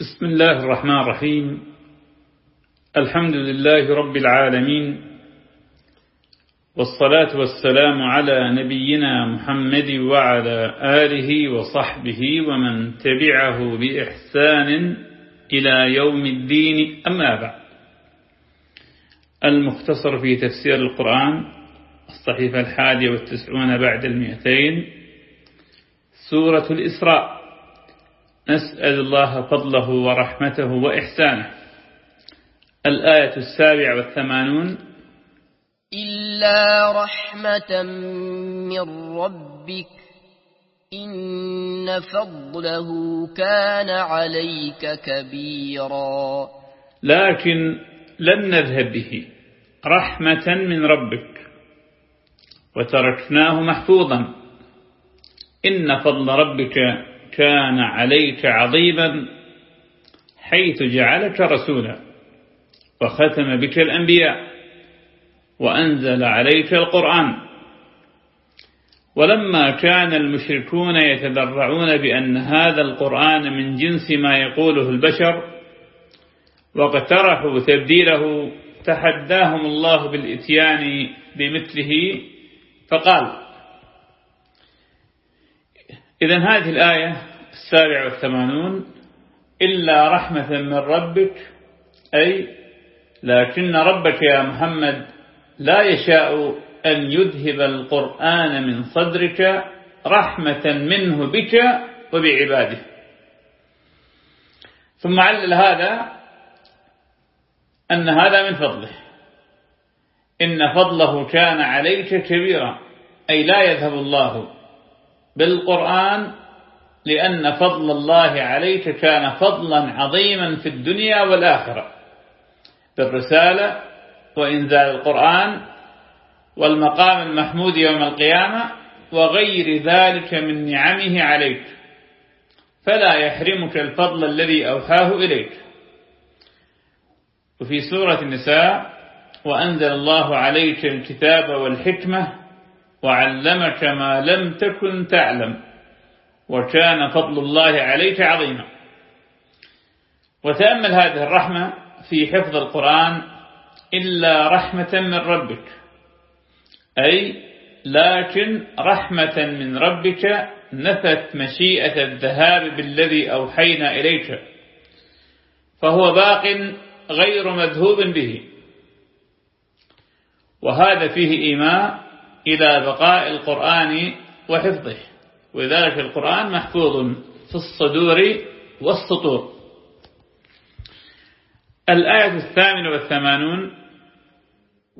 بسم الله الرحمن الرحيم. الحمد لله رب العالمين والصلاة والسلام على نبينا محمد وعلى آله وصحبه ومن تبعه بإحسان إلى يوم الدين. أما بعد المختصر في تفسير القرآن الصحيفة الحادية والتسعون بعد المئتين سورة الإسراء. نسأل الله فضله ورحمته وإحسانه. الآية السابعة والثمانون. إلا رحمة من ربك إن فضله كان عليك كبيرا. لكن لن نذهب به. رحمة من ربك. وتركناه محفوظا. إن فضل ربك كان عليك عظيما حيث جعلك رسولا وختم بك الأنبياء وأنزل عليك القرآن. ولما كان المشركون يتذرعون بأن هذا القرآن من جنس ما يقوله البشر واقترحوا تبديله تحداهم الله بالإتيان بمثله فقال إذا هذه الآية السابعة والثمانون إلا رحمة من ربك أي لكن ربك يا محمد لا يشاء أن يذهب القرآن من صدرك رحمة منه بك وبعباده. ثم علل هذا أن هذا من فضله. إن فضله كان عليك كبيرا أي لا يذهب الله بالقرآن لأن فضل الله عليك كان فضلا عظيما في الدنيا والآخرة. بالرسالة وإنزال القرآن والمقام المحمود يوم القيامة وغير ذلك من نعمه عليك. فلا يحرمك الفضل الذي أوحاه إليك. وفي سورة النساء وأنزل الله عليك الكتاب والحكمة وعلمك ما لم تكن تعلم وكان فضل الله عليك عظيما. وتأمل هذه الرحمة في حفظ القرآن إلا رحمة من ربك أي لكن رحمة من ربك نفت مشيئة الذهاب بالذي أوحينا إليك فهو باق غير مذهوب به. وهذا فيه إيماء إلى بقاء القرآن وحفظه. ولذلك القرآن محفوظ في الصدور والسطور. الآية الثامنة والثمانون.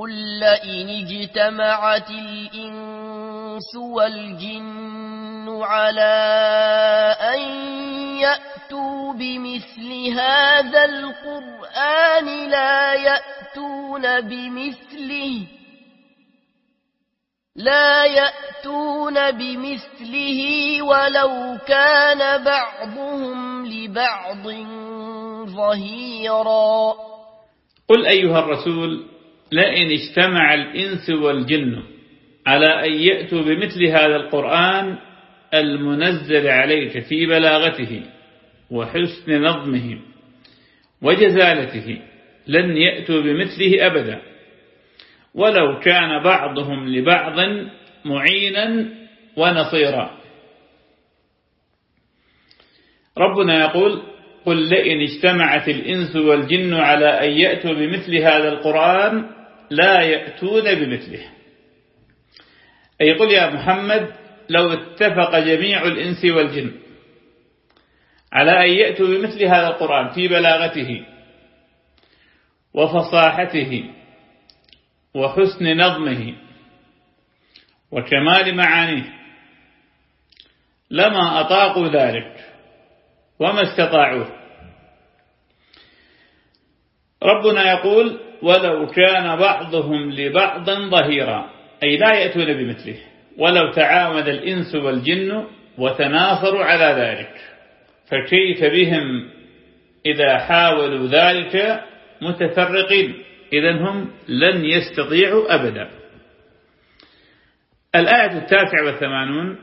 قل لئن اجتمعت الإنس والجن على أن يأتوا بمثل هذا القرآن لا يأتون بمثله. لا يأتون بمثله ولو كان بعضهم لبعض ظهيرا. قل أيها الرسول لئن اجتمع الإنس والجن على أن يأتوا بمثل هذا القرآن المنزل عليك في بلاغته وحسن نظمه وجزالته لن يأتوا بمثله أبدا. ولو كان بعضهم لبعض معينا ونصيرا. ربنا يقول قل لئن اجتمعت الإنس والجن على أن يأتوا بمثل هذا القرآن لا يأتون بمثله. أي يقول يا محمد لو اتفق جميع الإنس والجن على أن يأتوا بمثل هذا القرآن في بلاغته وفصاحته وحسن نظمه وكمال معانيه. لما أطاقوا ذلك وما استطاعوه. ربنا يقول ولو كان بعضهم لبعض ظهيرا. أي لا يأتون بمثله. ولو تعاون الإنس والجن وتناصروا على ذلك. فكيف بهم إذا حاولوا ذلك متفرقين؟ إذا هم لن يستطيعوا أبدا. الآية التاسعة والثمانون.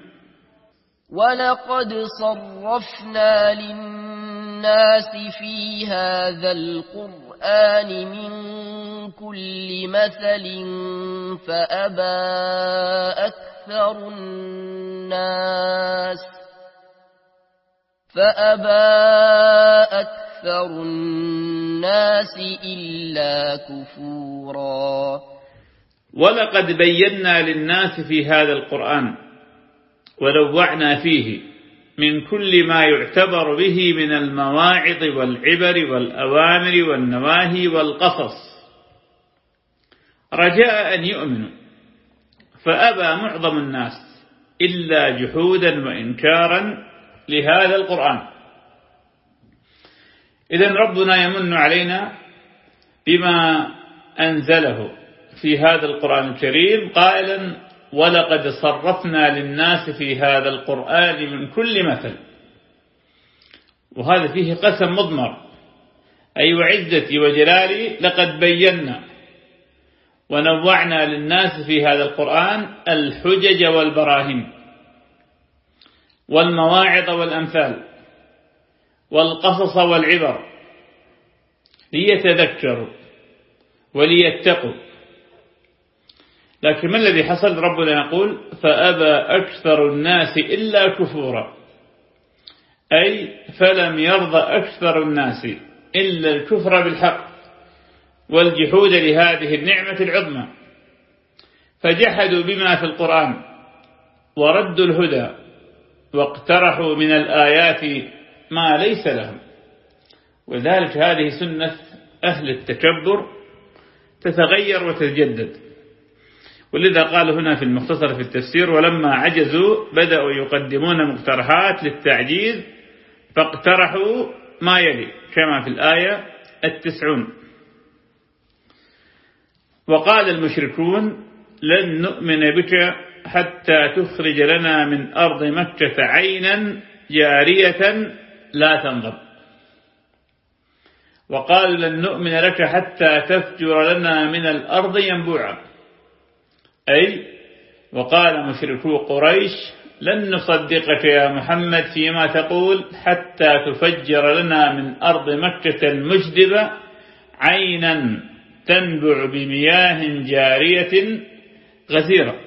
ولقد صرفنا للناس في هذا القرآن من كل مثل فأبى أكثر الناس فأبى أكثر الناس إلا كفورا. ولقد بينا للناس في هذا القرآن ونوعنا فيه من كل ما يعتبر به من المواعظ والعبر والأوامر والنواهي والقصص. رجاء أن يؤمنوا فأبى معظم الناس إلا جحودا وإنكارا لهذا القرآن. إذا ربنا يمن علينا بما أنزله في هذا القرآن الكريم قائلا ولقد صرفنا للناس في هذا القرآن من كل مثل. وهذا فيه قسم مضمر. أي وعزتي وجلالي لقد بينا ونوعنا للناس في هذا القرآن الحجج والبراهين والمواعظ والأمثال. والقصص والعبر ليتذكروا وليتقوا. لكن ما الذي حصل؟ ربنا يقول فأبى أكثر الناس إلا كفورا. أي فلم يرضى أكثر الناس إلا الكفر بالحق والجحود لهذه النعمة العظمى. فجحدوا بما في القرآن وردوا الهدى واقترحوا من الآيات ما ليس لهم. وذلك هذه سنة أهل التكبر تتغير وتتجدد. ولذا قال هنا في المختصر في التفسير ولما عجزوا بدأوا يقدمون مقترحات للتعجيز فاقترحوا ما يلي. كما في الآية التسعون. وقال المشركون لن نؤمن بك حتى تخرج لنا من أرض مكة عينا جارية لا تنضب وقال لن نؤمن لك حتى تفجر لنا من الأرض ينبوعا. أي وقال مشركو قريش لن نصدقك يا محمد فيما تقول حتى تفجر لنا من أرض مكة المجدبة عينا تنبع بمياه جارية غزيرة.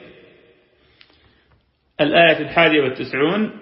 الآية الحادية والتسعون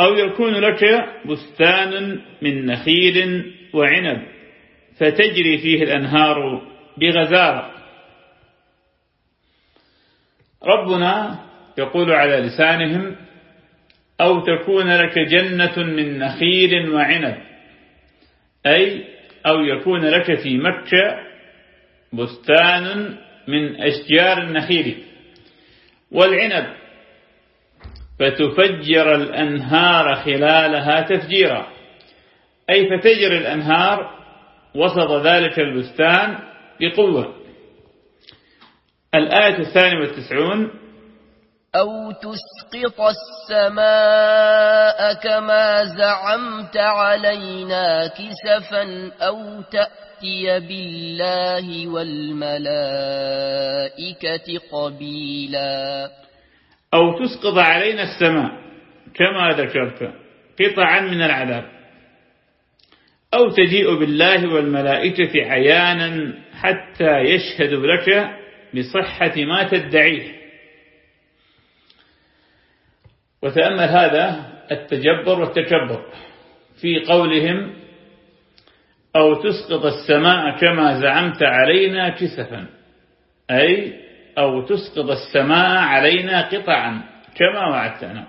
أو يكون لك بستان من نخيل وعنب فتجري فيه الأنهار بغزارة. ربنا يقول على لسانهم أو تكون لك جنة من نخيل وعنب أي أو يكون لك في مكة بستان من أشجار النخيل. والعنب فتفجر الأنهار خلالها تفجيرا. أي فتجري الأنهار وسط ذلك البستان بقوة. الآية الثانية والتسعون. أو تسقط السماء كما زعمت علينا كسفا أو تأتي بالله والملائكة قبيلا. أو تسقط علينا السماء كما ذكرت قطعا من العذاب. أو تجيء بالله والملائكة عيانا حتى يشهدوا لك بصحة ما تدعيه. وتأمل هذا التجبر والتكبر في قولهم أو تسقط السماء كما زعمت علينا كسفا. أي أو تسقط السماء علينا قطعا كما وعدتنا.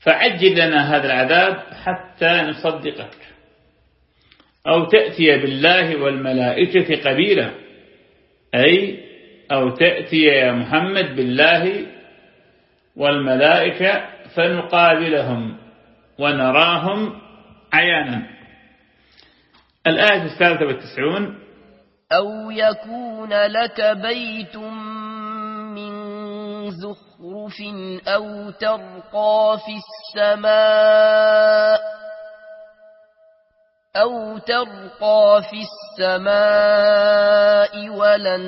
فعجل لنا هذا العذاب حتى نصدقك. أو تأتي بالله والملائكة قبيلا أي أو تأتي يا محمد بالله والملائكة فنقابلهم ونراهم عيانا. الآية الثالثة والتسعون أو يكون لك بيت زخرف أو ترقى في السماء أو ترقى في السماء ولن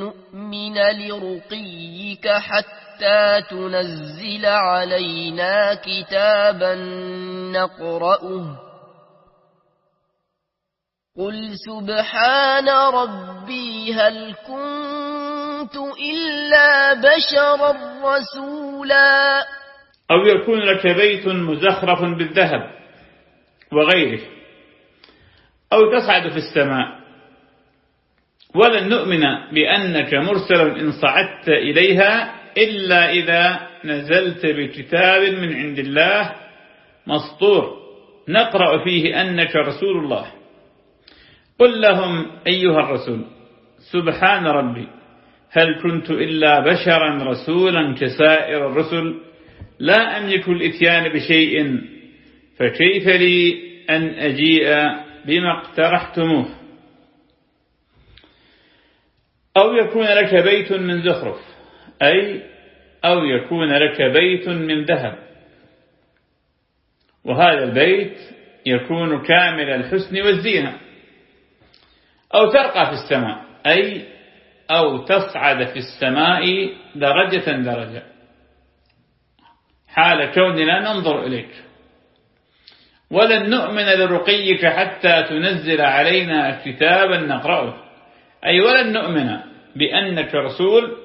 نؤمن لرقيك حتى تنزل علينا كتابا نقرأه. قل سبحان ربي هل كنت إلا بشرا رسولا. أو يكون لك بيت مزخرف بالذهب وغيره. أو تصعد في السماء. ولن نؤمن بأنك مرسل إن صعدت إليها إلا إذا نزلت بكتاب من عند الله مسطور. نقرأ فيه أنك رسول الله. قل لهم أيها الرسول سبحان ربي. هل كنت إلا بشرا رسولا كسائر الرسل؟ لا أملك الإتيان بشيء. فكيف لي أن أجيء بما اقترحتموه؟ أو يكون لك بيت من زخرف أي أو يكون لك بيت من ذهب. وهذا البيت يكون كامل الحسن والزينة أو ترقى في السماء أي أو تصعد في السماء درجة درجة. حال كوننا ننظر إليك. ولن نؤمن لرقيك حتى تنزل علينا كتابا نقرأه. أي ولن نؤمن بأنك رسول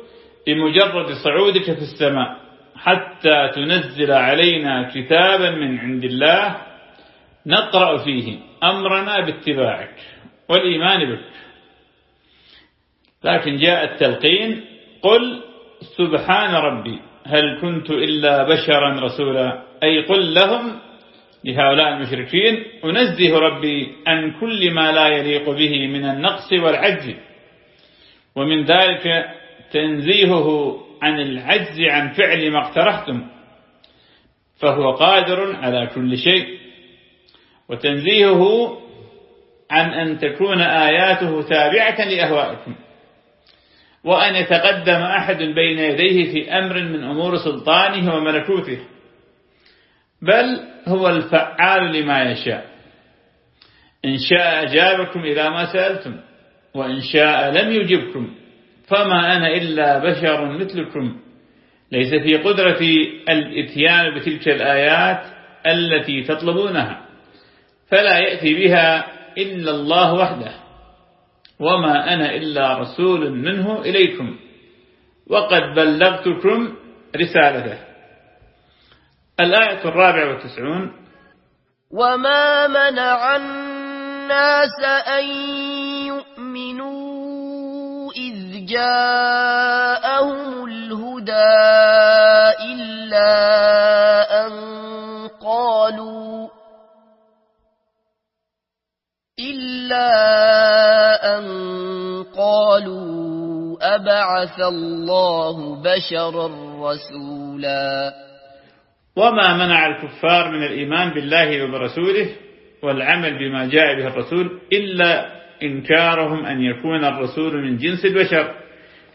بمجرد صعودك في السماء حتى تنزل علينا كتابا من عند الله نقرأ فيه أمرنا باتباعك والإيمان بك. لكن جاء التلقين قل سبحان ربي هل كنت إلا بشرا رسولا؟ أي قل لهم لهؤلاء المشركين أنزه ربي عن كل ما لا يليق به من النقص والعجز. ومن ذلك تنزيهه عن العجز عن فعل ما اقترحتم. فهو قادر على كل شيء. وتنزيهه عن أن تكون آياته تابعة لأهوائكم. وأن يتقدم أحد بين يديه في أمر من أمور سلطانه وملكوته بل هو الفعال لما يشاء. إن شاء أجابكم إلى ما سألتم وإن شاء لم يجبكم فما أنا إلا بشر مثلكم. ليس في قدرتي الإتيان بتلك الآيات التي تطلبونها فلا يأتي بها إلا الله وحده. وما أنا إلا رسول منه إليكم. وقد بلغتكم رسالته. الآية الرابعة والتسعون. وما منع الناس أن يؤمنوا إذ جاءهم الهدى إلا أبعث الله بشرا رسولا. وما منع الكفار من الإيمان بالله وبرسوله والعمل بما جاء به الرسول إلا إنكارهم أن يكون الرسول من جنس البشر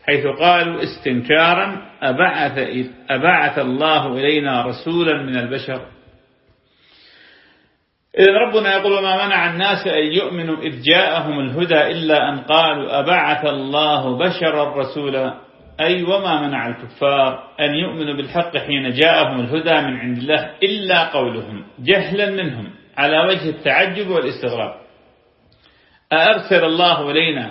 حيث قالوا استنكارا أبعث, أبعث الله إلينا رسولا من البشر. إذن ربنا يقول وما منع الناس أن يؤمنوا إذ جاءهم الهدى إلا أن قالوا أبعث الله بشرا رسولا. أي وما منع الكفار أن يؤمنوا بالحق حين جاءهم الهدى من عند الله إلا قولهم جهلا منهم على وجه التعجب والاستغراب. أأرسل الله إلينا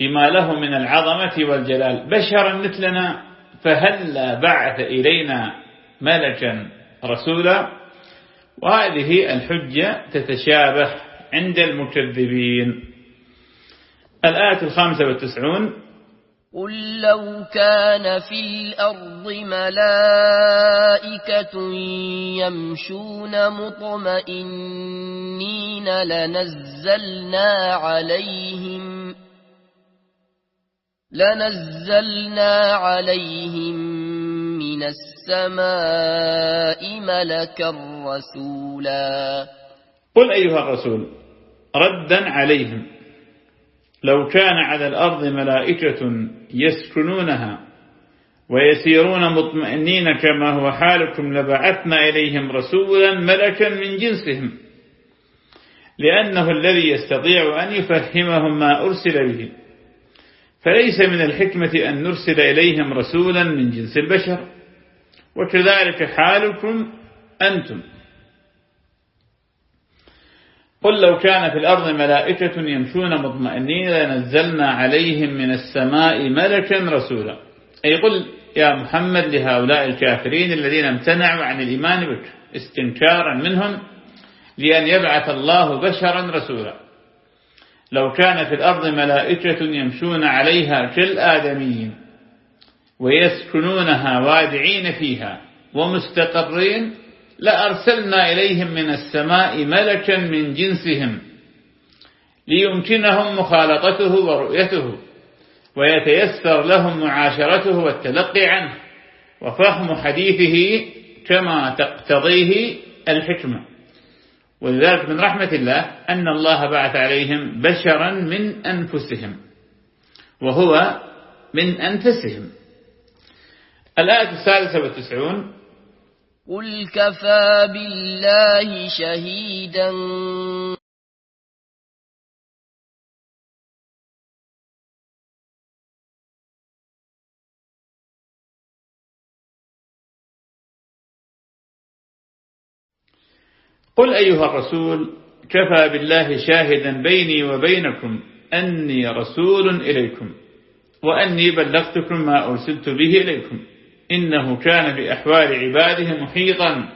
بما له من العظمة والجلال بشرا مثلنا فهل بعث إلينا ملكا رسولا؟ وهذه الحجة تتشابه عند المكذبين. الآية الخامسة والتسعون. قل لو كان في الأرض ملائكة يمشون مطمئنين لنزلنا عليهم لنزلنا عليهم من السماء السماء ملكا رسولا. قل أيها الرسول ردا عليهم لو كان على الأرض ملائكة يسكنونها ويسيرون مطمئنين كما هو حالكم لبعثنا إليهم رسولا ملكا من جنسهم لأنه الذي يستطيع أن يفهمهم ما أرسل به. فليس من الحكمة أن نرسل إليهم رسولا من جنس البشر. وكذلك حالكم أنتم. قل لو كان في الأرض ملائكة يمشون مطمئنين لنزلنا عليهم من السماء ملكا رسولا. أي قل يا محمد لهؤلاء الكافرين الذين امتنعوا عن الإيمان بك استنكارا منهم لأن يبعث الله بشرا رسولا. لو كان في الأرض ملائكة يمشون عليها كالآدميين. ويسكنونها وادعين فيها ومستقرين لأرسلنا إليهم من السماء ملكا من جنسهم ليمكنهم مخالطته ورؤيته ويتيسر لهم معاشرته والتلقي عنه وفهم حديثه كما تقتضيه الحكمة. ولذلك من رحمة الله أن الله بعث عليهم بشرا من أنفسهم وهو من أنفسهم. الآية الثالثة والتسعون. قل كفى بالله شهيدا. قل أيها الرسول كفى بالله شاهدا بيني وبينكم أني رسول إليكم وأني بلغتكم ما أرسلت به إليكم. إنه كان بأحوال عباده محيطا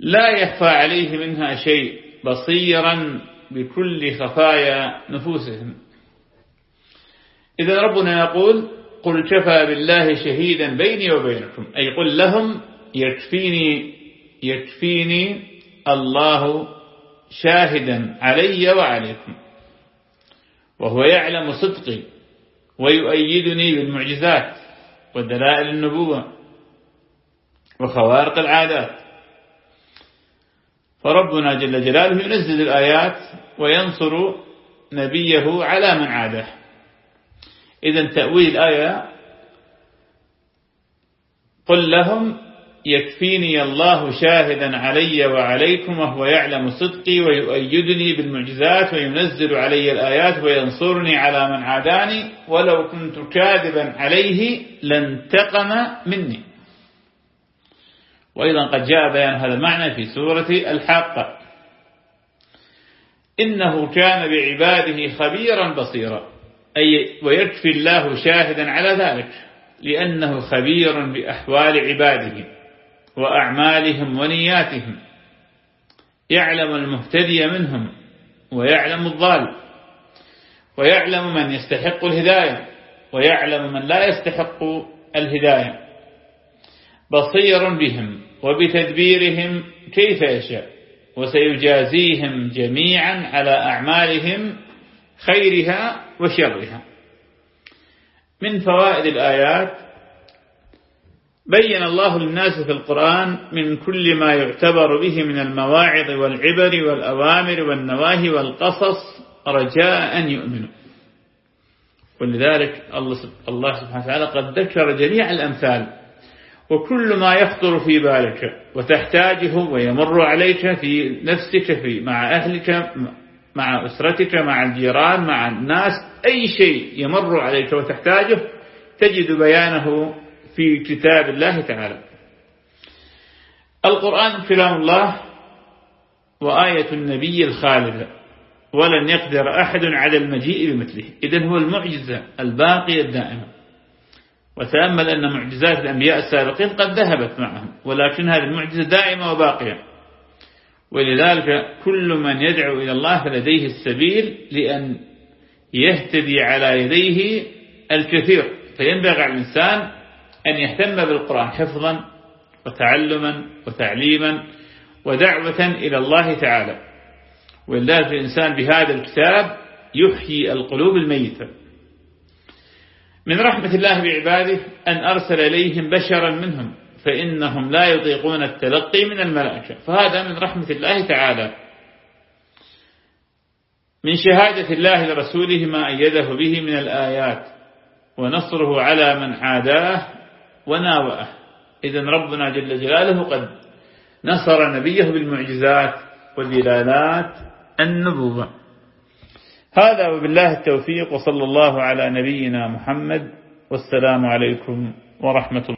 لا يخفى عليه منها شيء بصيرا بكل خفايا نفوسهم. إذا ربنا يقول قل كفى بالله شهيدا بيني وبينكم أي قل لهم يكفيني يكفيني الله شاهدا علي وعليكم وهو يعلم صدقي ويؤيدني بالمعجزات ودلائل النبوة وخوارق العادات. فربنا جل جلاله ينزل الآيات وينصر نبيه على من عاده. إذا تأويل الآية قل لهم يكفيني الله شاهدا علي وعليكم وهو يعلم صدقي ويؤيدني بالمعجزات وينزل علي الآيات وينصرني على من عاداني ولو كنت كاذبا عليه لانتقم مني. وأيضا قد جاء بيان هذا المعنى في سورة الحاقة إنه كان بعباده خبيرا بصيرا. أي ويكفي الله شاهدا على ذلك. لأنه خبير بأحوال عباده. وأعمالهم ونياتهم. يعلم المهتدي منهم ويعلم الضال. ويعلم من يستحق الهداية. ويعلم من لا يستحق الهداية. بصير بهم وبتدبيرهم كيف يشاء. وسيجازيهم جميعا على أعمالهم خيرها وشرها. من فوائد الآيات بين الله للناس في القرآن من كل ما يعتبر به من المواعظ والعبر والأوامر والنواهي والقصص رجاء أن يؤمنوا. ولذلك الله سبحانه وتعالى قد ذكر جميع الأمثال. وكل ما يخطر في بالك وتحتاجه ويمر عليك في نفسك في مع أهلك مع أسرتك مع الجيران مع الناس أي شيء يمر عليك وتحتاجه تجد بيانه في كتاب الله تعالى. القرآن كلام الله وآية النبي الخالدة ولن يقدر أحد على المجيء بمثله. إذن هو المعجزة الباقية الدائمة. وتأمل أن معجزات الأنبياء السابقين قد ذهبت معهم ولكن هذه المعجزة دائمة وباقية. ولذلك كل من يدعو إلى الله فلديه السبيل لأن يهتدي على يديه الكثير. فينبغي على الإنسان أن يهتم بالقرآن حفظا وتعلما وتعليما ودعوة إلى الله تعالى. ولذلك الإنسان بهذا الكتاب يحيي القلوب الميتة. من رحمة الله بعباده أن أرسل إليهم بشرا منهم فإنهم لا يطيقون التلقي من الملائكة. فهذا من رحمة الله تعالى. من شهادة الله لرسوله ما أيده به من الآيات ونصره على من عاداه وناوأه. إذا ربنا جل جلاله قد نصر نبيه بالمعجزات ودلالات النبوة. هذا وبالله التوفيق وصلى الله على نبينا محمد والسلام عليكم ورحمة الله.